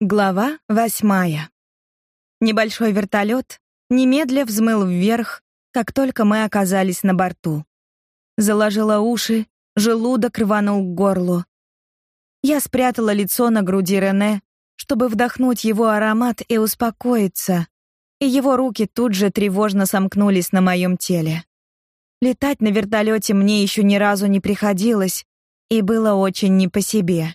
Глава восьмая. Небольшой вертолет немедля взмыл вверх, как только мы оказались на борту. Заложила уши, желудок рванул к горлу. Я спрятала лицо на груди Рене, чтобы вдохнуть его аромат и успокоиться, и его руки тут же тревожно сомкнулись на моем теле. Летать на вертолете мне еще ни разу не приходилось, и было очень не по себе.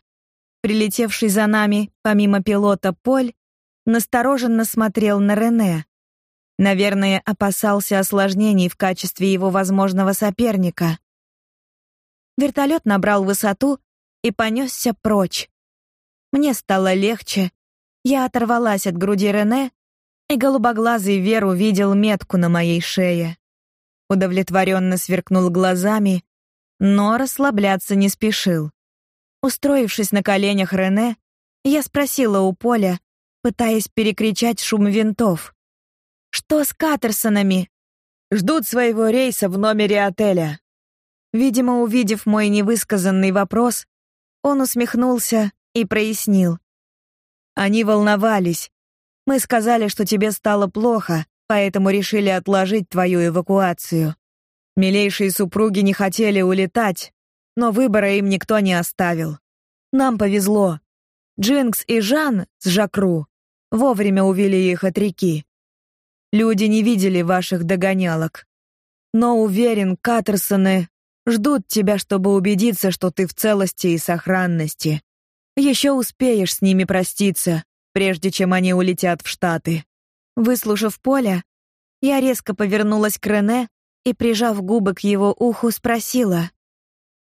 Прилетевший за нами, помимо пилота Поль, настороженно смотрел на Рене. Наверное, опасался осложнений в качестве его возможного соперника. Вертолет набрал высоту и понесся прочь. Мне стало легче. Я оторвалась от груди Рене, и голубоглазый Вер увидел метку на моей шее. Удовлетворенно сверкнул глазами, но расслабляться не спешил. Устроившись на коленях Рене, я спросила у Поля, пытаясь перекричать шум винтов. «Что с Каттерсонами?» «Ждут своего рейса в номере отеля». Видимо, увидев мой невысказанный вопрос, он усмехнулся и прояснил. «Они волновались. Мы сказали, что тебе стало плохо, поэтому решили отложить твою эвакуацию. Милейшие супруги не хотели улетать, но выбора им никто не оставил. Нам повезло. Джинкс и Жан с Жакру вовремя увели их от реки. Люди не видели ваших догонялок. Но уверен, Каттерсоны ждут тебя, чтобы убедиться, что ты в целости и сохранности. Еще успеешь с ними проститься, прежде чем они улетят в Штаты. Выслушав Поля, я резко повернулась к Рене и, прижав губы к его уху, спросила: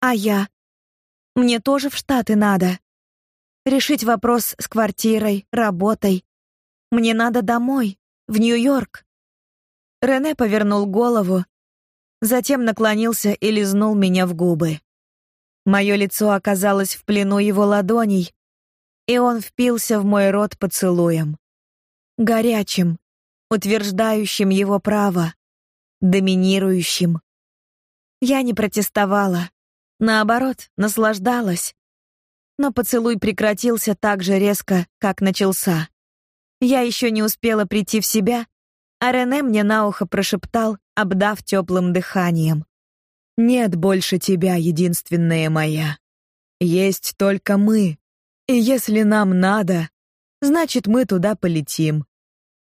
а я? Мне тоже в Штаты надо. Решить вопрос с квартирой, работой. Мне надо домой, в Нью-Йорк. Рене повернул голову, затем наклонился и лизнул меня в губы. Мое лицо оказалось в плену его ладоней, и он впился в мой рот поцелуем. Горячим, утверждающим его право, доминирующим. Я не протестовала. Наоборот, наслаждалась. Но поцелуй прекратился так же резко, как начался. Я еще не успела прийти в себя, а Рене мне на ухо прошептал, обдав теплым дыханием. «Нет больше тебя, единственная моя. Есть только мы. И если нам надо, значит, мы туда полетим.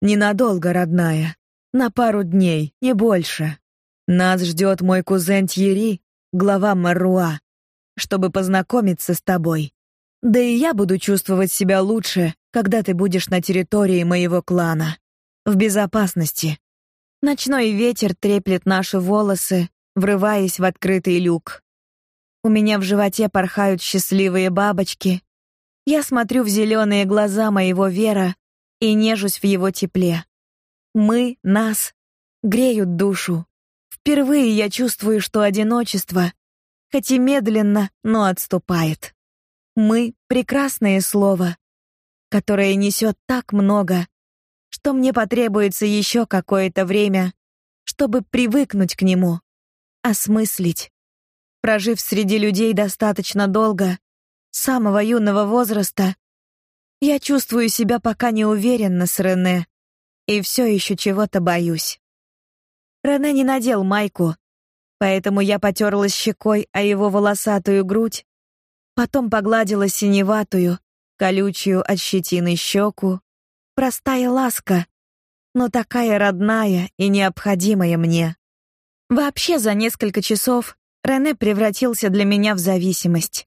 Ненадолго, родная. На пару дней, не больше. Нас ждет мой кузен Тьери, глава Маруа, чтобы познакомиться с тобой. Да и я буду чувствовать себя лучше, когда ты будешь на территории моего клана, в безопасности. Ночной ветер треплет наши волосы, врываясь в открытый люк. У меня в животе порхают счастливые бабочки. Я смотрю в зеленые глаза моего Вера и нежусь в его тепле. Мы, нас, греют душу. Впервые я чувствую, что одиночество, хоть и медленно, но отступает. Мы — прекрасное слово, которое несет так много, что мне потребуется еще какое-то время, чтобы привыкнуть к нему, осмыслить. Прожив среди людей достаточно долго, самого юного возраста, я чувствую себя пока неуверенно с Рене и все еще чего-то боюсь. Рене не надел майку, поэтому я потерлась щекой о его волосатую грудь, потом погладила синеватую, колючую от щетины щеку. Простая ласка, но такая родная и необходимая мне. Вообще за несколько часов Рене превратился для меня в зависимость.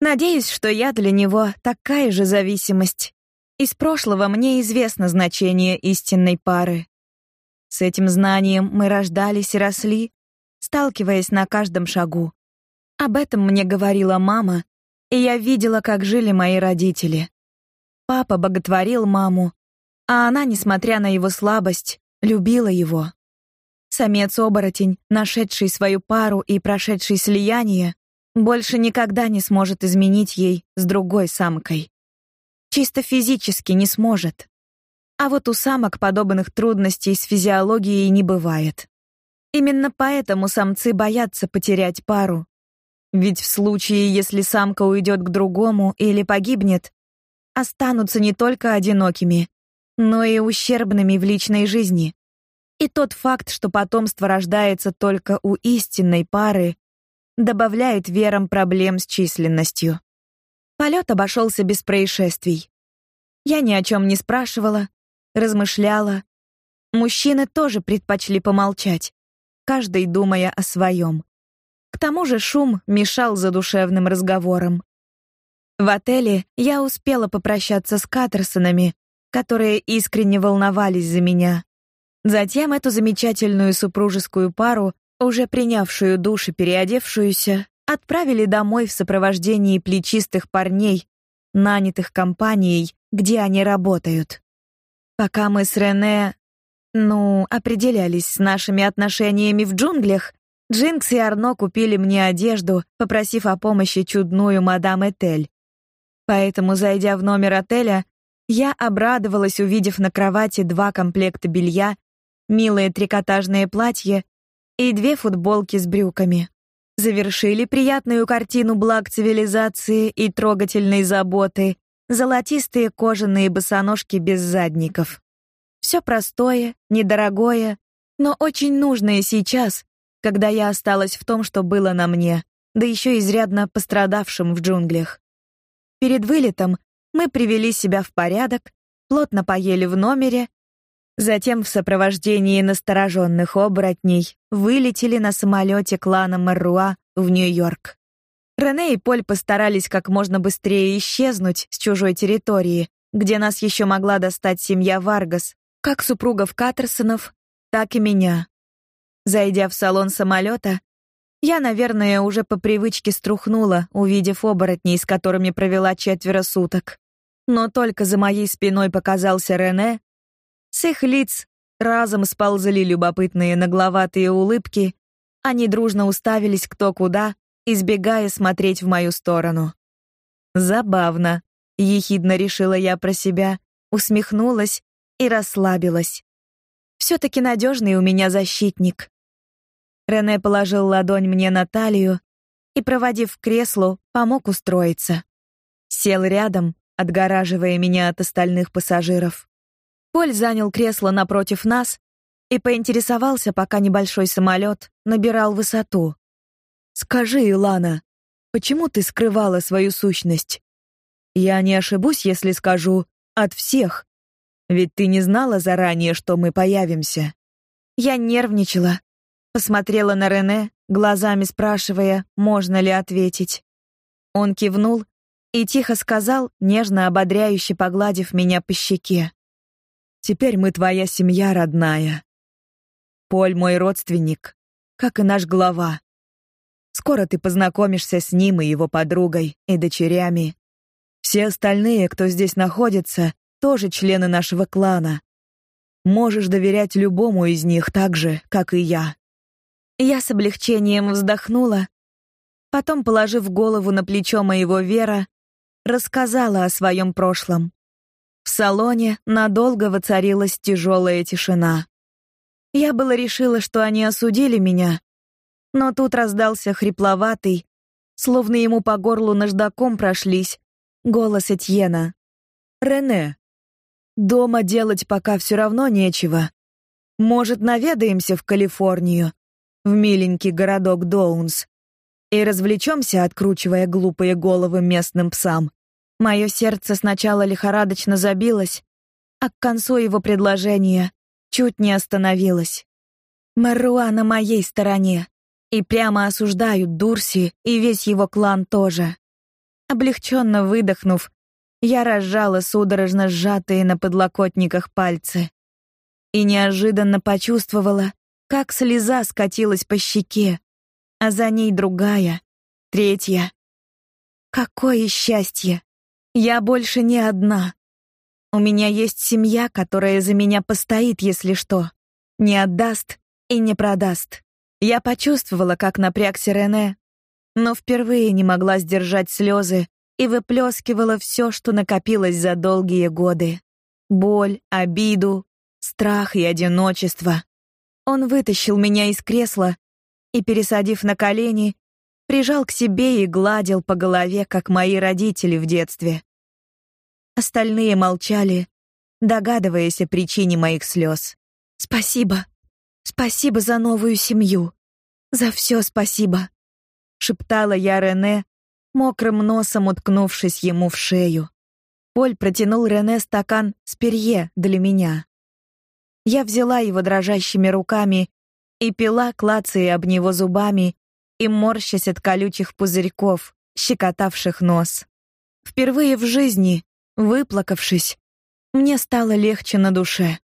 Надеюсь, что я для него такая же зависимость. Из прошлого мне известно значение истинной пары. С этим знанием мы рождались и росли, сталкиваясь на каждом шагу. Об этом мне говорила мама, и я видела, как жили мои родители. Папа боготворил маму, а она, несмотря на его слабость, любила его. Самец-оборотень, нашедший свою пару и прошедший слияние, больше никогда не сможет изменить ей с другой самкой. Чисто физически не сможет. А вот у самок подобных трудностей с физиологией не бывает. Именно поэтому самцы боятся потерять пару. Ведь в случае, если самка уйдет к другому или погибнет, останутся не только одинокими, но и ущербными в личной жизни. И тот факт, что потомство рождается только у истинной пары, добавляет верам проблем с численностью. Полет обошелся без происшествий. Я ни о чем не спрашивала, размышляла. Мужчины тоже предпочли помолчать, каждый думая о своем. К тому же шум мешал задушевным разговорам. В отеле я успела попрощаться с Каттерсонами, которые искренне волновались за меня. Затем эту замечательную супружескую пару, уже принявшую душ и переодевшуюся, отправили домой в сопровождении плечистых парней, нанятых компанией, где они работают. Пока мы с Рене, ну, определялись с нашими отношениями в джунглях, Джинкс и Арно купили мне одежду, попросив о помощи чудную мадам Этель. Поэтому, зайдя в номер отеля, я обрадовалась, увидев на кровати два комплекта белья, милое трикотажное платье и две футболки с брюками. Завершили приятную картину благ цивилизации и трогательной заботы золотистые кожаные босоножки без задников. Все простое, недорогое, но очень нужное сейчас, когда я осталась в том, что было на мне, да еще изрядно пострадавшим в джунглях. Перед вылетом мы привели себя в порядок, плотно поели в номере, затем в сопровождении настороженных оборотней вылетели на самолете клана Маруа в Нью-Йорк. Рене и Поль постарались как можно быстрее исчезнуть с чужой территории, где нас еще могла достать семья Варгас, как супругов Каттерсонов, так и меня. Зайдя в салон самолета, я, наверное, уже по привычке струхнула, увидев оборотней, с которыми провела четверо суток. Но только за моей спиной показался Рене, с их лиц разом сползли любопытные нагловатые улыбки, они дружно уставились кто куда, избегая смотреть в мою сторону. Забавно, ехидно решила я про себя, усмехнулась и расслабилась. все таки надежный у меня защитник. Рене положил ладонь мне на талию и, проводив к креслу, помог устроиться. Сел рядом, отгораживая меня от остальных пассажиров. Поль занял кресло напротив нас и поинтересовался, пока небольшой самолет набирал высоту. «Скажи, Илана, почему ты скрывала свою сущность? Я не ошибусь, если скажу «от всех», ведь ты не знала заранее, что мы появимся». Я нервничала, Посмотрела на Рене, глазами спрашивая, можно ли ответить. Он кивнул и тихо сказал, нежно ободряюще погладив меня по щеке: "Теперь мы твоя семья родная. Поль мой родственник, как и наш глава. Скоро ты познакомишься с ним и его подругой и дочерями. Все остальные, кто здесь находится, тоже члены нашего клана. Можешь доверять любому из них так же, как и я. Я с облегчением вздохнула, потом, положив голову на плечо моего Вера, рассказала о своем прошлом. В салоне надолго воцарилась тяжелая тишина. Я было решила, что они осудили меня, но тут раздался хрипловатый, словно ему по горлу наждаком прошлись, голос Этьена. «Рене, дома делать пока все равно нечего. Может, наведаемся в Калифорнию? в миленький городок Доунс и развлечемся, откручивая глупые головы местным псам. Мое сердце сначала лихорадочно забилось, а к концу его предложения чуть не остановилось. Маруа на моей стороне, и прямо осуждают Дурси и весь его клан тоже. Облегченно выдохнув, я разжала судорожно сжатые на подлокотниках пальцы и неожиданно почувствовала, как слеза скатилась по щеке, а за ней другая, третья. Какое счастье! Я больше не одна. У меня есть семья, которая за меня постоит, если что, не отдаст и не продаст. Я почувствовала, как напрягся Рене, но впервые не могла сдержать слезы и выплескивала все, что накопилось за долгие годы. боль, обиду, страх и одиночество. Он вытащил меня из кресла и, пересадив на колени, прижал к себе и гладил по голове, как мои родители в детстве. Остальные молчали, догадываясь о причине моих слез. «Спасибо. Спасибо за новую семью. За все спасибо», — шептала я Рене, мокрым носом уткнувшись ему в шею. Поль протянул Рене стакан с перье для меня. Я взяла его дрожащими руками и пила, клацая об него зубами и морщась от колючих пузырьков, щекотавших нос. Впервые в жизни, выплакавшись, мне стало легче на душе.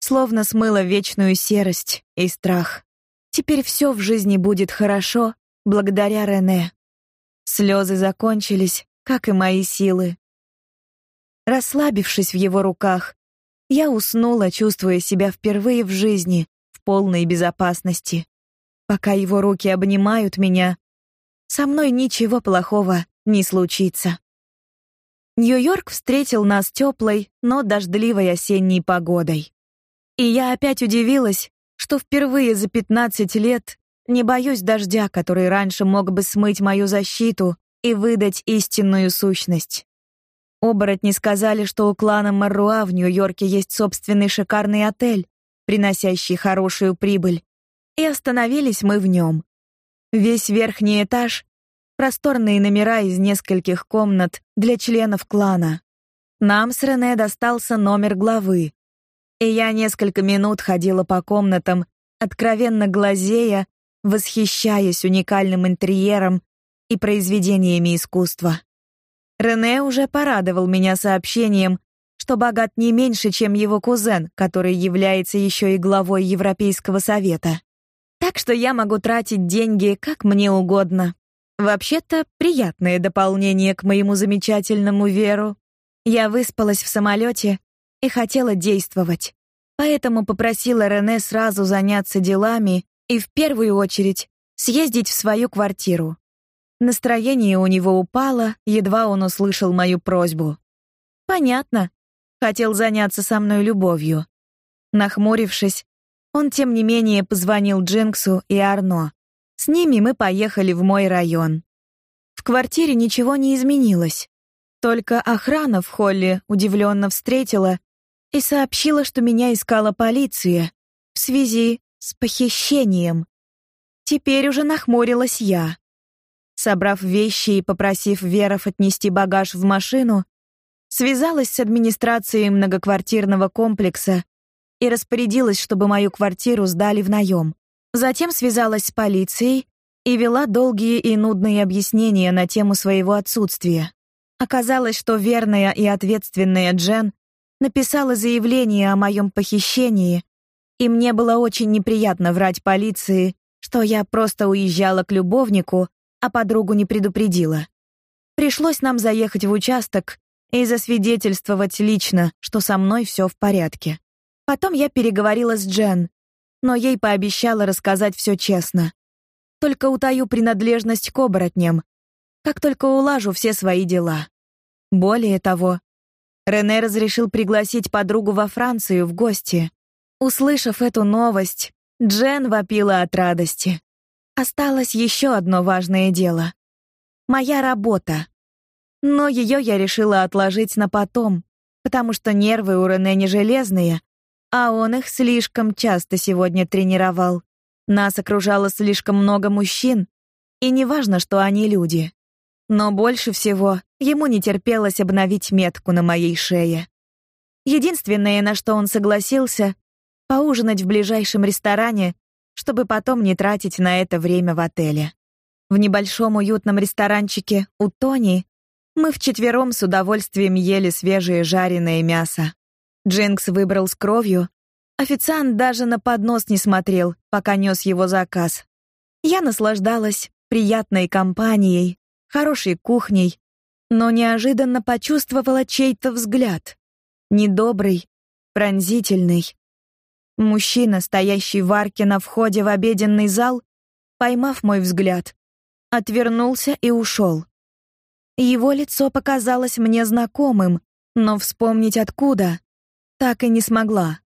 Словно смыло вечную серость и страх. Теперь все в жизни будет хорошо благодаря Рене. Слезы закончились, как и мои силы. Расслабившись в его руках, я уснула, чувствуя себя впервые в жизни в полной безопасности. Пока его руки обнимают меня, со мной ничего плохого не случится. Нью-Йорк встретил нас теплой, но дождливой осенней погодой. И я опять удивилась, что впервые за 15 лет не боюсь дождя, который раньше мог бы смыть мою защиту и выдать истинную сущность. Оборотни сказали, что у клана Марруа в Нью-Йорке есть собственный шикарный отель, приносящий хорошую прибыль. И остановились мы в нем. Весь верхний этаж просторные номера из нескольких комнат для членов клана. Нам с Рене достался номер главы. И я несколько минут ходила по комнатам, откровенно глазея, восхищаясь уникальным интерьером и произведениями искусства. Рене уже порадовал меня сообщением, что богат не меньше, чем его кузен, который является еще и главой Европейского совета. Так что я могу тратить деньги как мне угодно. Вообще-то приятное дополнение к моему замечательному Веру. Я выспалась в самолете и хотела действовать. Поэтому попросила Рене сразу заняться делами и в первую очередь съездить в свою квартиру. Настроение у него упало, едва он услышал мою просьбу. Понятно. Хотел заняться со мной любовью. Нахмурившись, он тем не менее позвонил Джинксу и Арно. С ними мы поехали в мой район. В квартире ничего не изменилось. Только охрана в холле удивленно встретила и сообщила, что меня искала полиция в связи с похищением. Теперь уже нахмурилась я. Собрав вещи и попросив Веров отнести багаж в машину, связалась с администрацией многоквартирного комплекса и распорядилась, чтобы мою квартиру сдали в наем. Затем связалась с полицией и вела долгие и нудные объяснения на тему своего отсутствия. Оказалось, что верная и ответственная Джен написала заявление о моем похищении, и мне было очень неприятно врать полиции, что я просто уезжала к любовнику, а подругу не предупредила. Пришлось нам заехать в участок и засвидетельствовать лично, что со мной все в порядке. Потом я переговорила с Джен, но ей пообещала рассказать все честно. Только утаю принадлежность к оборотням, как только улажу все свои дела. Более того, Рене разрешил пригласить подругу во Францию в гости. Услышав эту новость, Джен вопила от радости. Осталось еще одно важное дело. Моя работа. Но ее я решила отложить на потом, потому что нервы у Рене не железные, а он их слишком часто сегодня тренировал. Нас окружало слишком много мужчин, и неважно, что они люди. Но больше всего ему не терпелось обновить метку на моей шее. Единственное, на что он согласился, поужинать в ближайшем ресторане чтобы потом не тратить на это время в отеле. В небольшом уютном ресторанчике у Тони мы вчетвером с удовольствием ели свежее жареное мясо. Джинкс выбрал с кровью. Официант даже на поднос не смотрел, пока нес его заказ. Я наслаждалась приятной компанией, хорошей кухней, но неожиданно почувствовала чей-то взгляд. Недобрый, пронзительный. Мужчина, стоящий в арке на входе в обеденный зал, поймав мой взгляд, отвернулся и ушел. Его лицо показалось мне знакомым, но вспомнить откуда так и не смогла.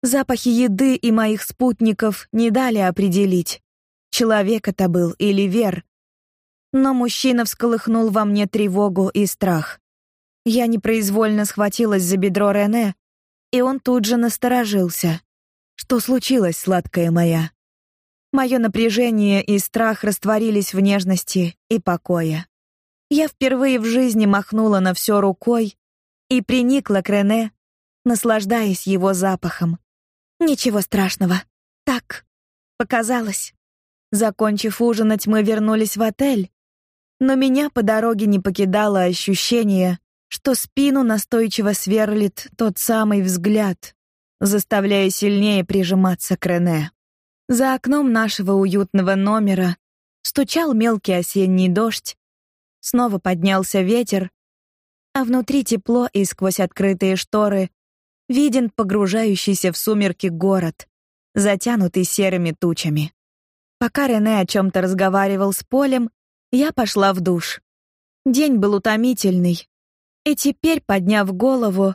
Запахи еды и моих спутников не дали определить, человек это был или Вер. Но мужчина всколыхнул во мне тревогу и страх. Я непроизвольно схватилась за бедро Рене, и он тут же насторожился. Что случилось, сладкая моя? Мое напряжение и страх растворились в нежности и покое. Я впервые в жизни махнула на все рукой и приникла к Рене, наслаждаясь его запахом. Ничего страшного. Так показалось. Закончив ужинать, мы вернулись в отель, но меня по дороге не покидало ощущение, что спину настойчиво сверлит тот самый взгляд, заставляя сильнее прижиматься к Рене. За окном нашего уютного номера стучал мелкий осенний дождь, снова поднялся ветер, а внутри тепло и сквозь открытые шторы виден погружающийся в сумерки город, затянутый серыми тучами. Пока Рене о чем то разговаривал с Полем, я пошла в душ. День был утомительный, и теперь, подняв голову,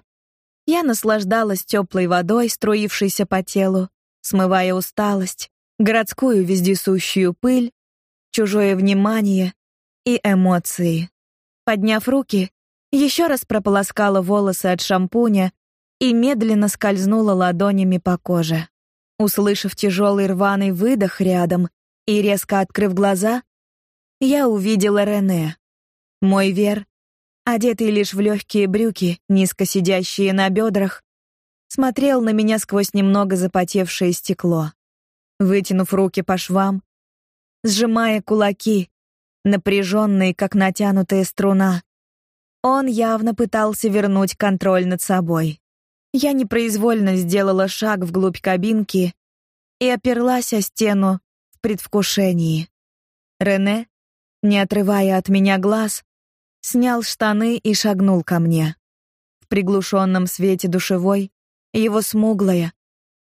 я наслаждалась теплой водой, струившейся по телу, смывая усталость, городскую вездесущую пыль, чужое внимание и эмоции. Подняв руки, еще раз прополоскала волосы от шампуня и медленно скользнула ладонями по коже. Услышав тяжелый рваный выдох рядом и резко открыв глаза, я увидела Рене. Мой Вер, одетый лишь в легкие брюки, низко сидящие на бедрах, смотрел на меня сквозь немного запотевшее стекло. Вытянув руки по швам, сжимая кулаки, напряженные, как натянутая струна, он явно пытался вернуть контроль над собой. Я непроизвольно сделала шаг вглубь кабинки и оперлась о стену в предвкушении. Рене, не отрывая от меня глаз, снял штаны и шагнул ко мне. В приглушенном свете душевой его смуглая,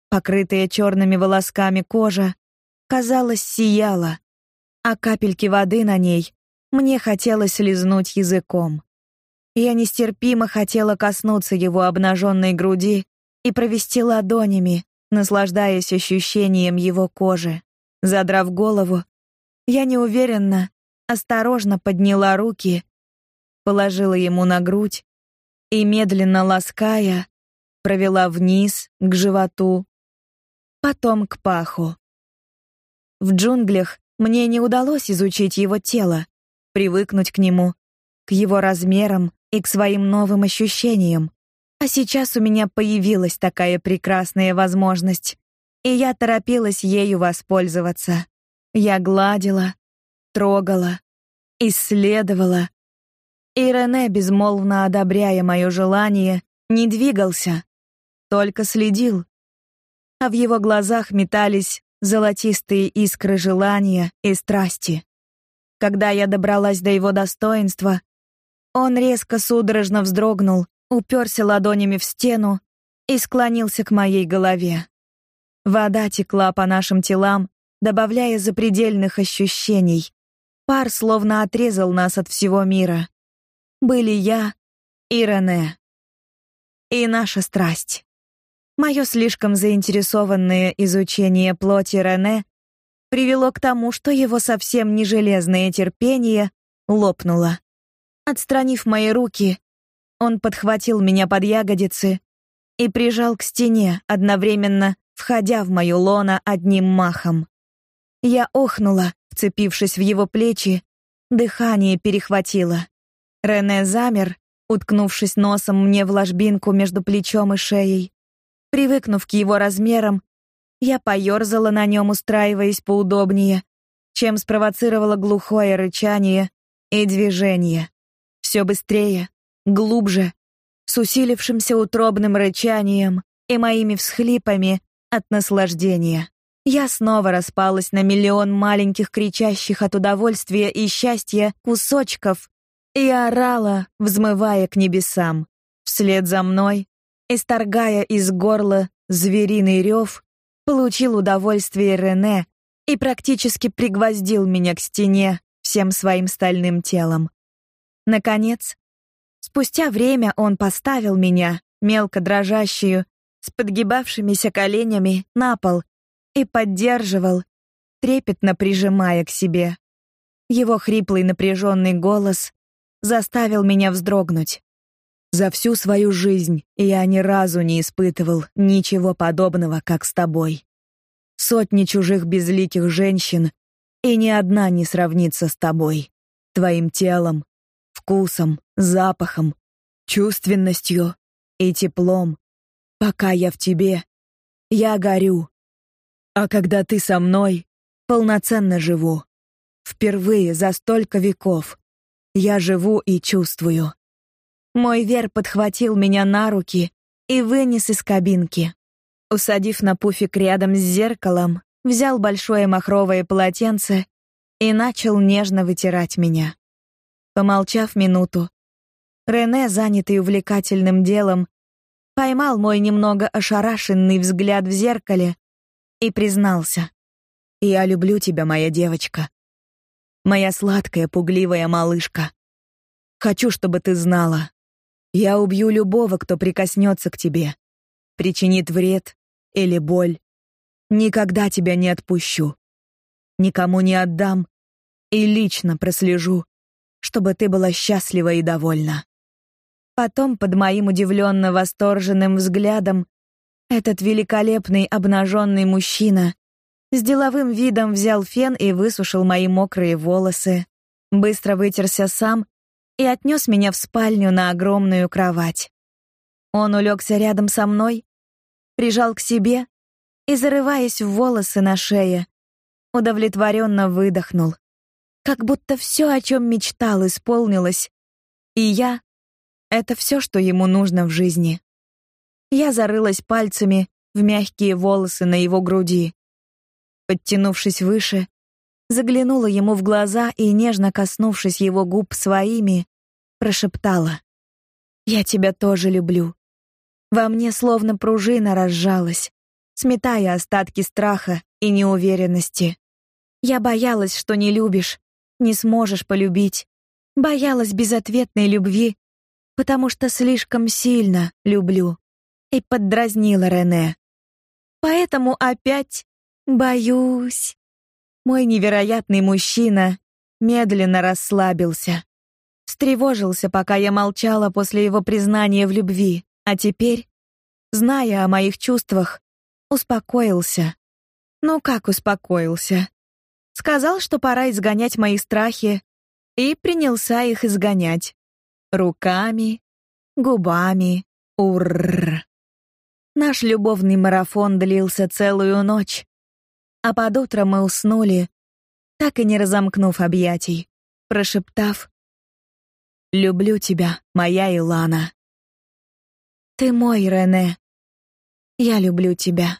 покрытая черными волосками кожа, казалось, сияла, а капельки воды на ней мне хотелось лизнуть языком. Я нестерпимо хотела коснуться его обнаженной груди и провести ладонями, наслаждаясь ощущением его кожи. Задрав голову, я неуверенно, осторожно подняла руки, положила ему на грудь и медленно лаская, провела вниз к животу, потом к паху. В джунглях мне не удалось изучить его тело, привыкнуть к нему, к его размерам и к своим новым ощущениям. А сейчас у меня появилась такая прекрасная возможность, и я торопилась ею воспользоваться. Я гладила, трогала, исследовала. И Рене, безмолвно одобряя мое желание, не двигался, только следил. А в его глазах метались золотистые искры желания и страсти. Когда я добралась до его достоинства, он резко судорожно вздрогнул, уперся ладонями в стену и склонился к моей голове. Вода текла по нашим телам, добавляя запредельных ощущений. Пар словно отрезал нас от всего мира. Были я и Рене. И наша страсть. Мое слишком заинтересованное изучение плоти Рене привело к тому, что его совсем не железное терпение лопнуло. Отстранив мои руки, он подхватил меня под ягодицы и прижал к стене, одновременно входя в мою лоно одним махом. Я охнула, вцепившись в его плечи, дыхание перехватило. Рене замер, уткнувшись носом мне в ложбинку между плечом и шеей. Привыкнув к его размерам, я поерзала на нем, устраиваясь поудобнее, чем спровоцировала глухое рычание и движение все быстрее, глубже, с усилившимся утробным рычанием и моими всхлипами от наслаждения. Я снова распалась на миллион маленьких кричащих от удовольствия и счастья кусочков и орала, взмывая к небесам. Вслед за мной, исторгая из горла звериный рев, получил удовольствие Рене и практически пригвоздил меня к стене всем своим стальным телом. Наконец, спустя время он поставил меня, мелко дрожащую, с подгибавшимися коленями, на пол и поддерживал, трепетно прижимая к себе. Его хриплый напряженный голос заставил меня вздрогнуть. За всю свою жизнь я ни разу не испытывал ничего подобного, как с тобой. Сотни чужих безликих женщин, и ни одна не сравнится с тобой. Твоим телом, вкусом, запахом, чувственностью и теплом. Пока я в тебе, я горю. А когда ты со мной, полноценно живу. Впервые за столько веков я живу и чувствую. Мой Вер подхватил меня на руки и вынес из кабинки. Усадив на пуфик рядом с зеркалом, взял большое махровое полотенце и начал нежно вытирать меня. Помолчав минуту, Рене, занятый увлекательным делом, поймал мой немного ошарашенный взгляд в зеркале и признался: "Я люблю тебя, моя девочка. Моя сладкая, пугливая малышка. Хочу, чтобы ты знала, я убью любого, кто прикоснется к тебе, причинит вред или боль. Никогда тебя не отпущу. Никому не отдам и лично прослежу, чтобы ты была счастлива и довольна. Потом под моим удивленно восторженным взглядом этот великолепный обнаженный мужчина с деловым видом взял фен и высушил мои мокрые волосы, быстро вытерся сам и отнес меня в спальню на огромную кровать. Он улегся рядом со мной, прижал к себе и, зарываясь в волосы на шее, удовлетворенно выдохнул, как будто все, о чем мечтал, исполнилось, и я — это все, что ему нужно в жизни. Я зарылась пальцами в мягкие волосы на его груди. Подтянувшись выше, заглянула ему в глаза и, нежно коснувшись его губ своими, прошептала. «Я тебя тоже люблю». Во мне словно пружина разжалась, сметая остатки страха и неуверенности. Я боялась, что не любишь, не сможешь полюбить. Боялась безответной любви, потому что слишком сильно люблю. И поддразнила Рене. Поэтому опять боюсь. Мой невероятный мужчина медленно расслабился. Встревожился, пока я молчала после его признания в любви, а теперь, зная о моих чувствах, успокоился. Ну как успокоился? Сказал, что пора изгонять мои страхи, и принялся их изгонять. Руками, губами, урр. Наш любовный марафон длился целую ночь а под утро мы уснули, так и не разомкнув объятий, прошептав «Люблю тебя, моя Илана». «Ты мой, Рене. Я люблю тебя».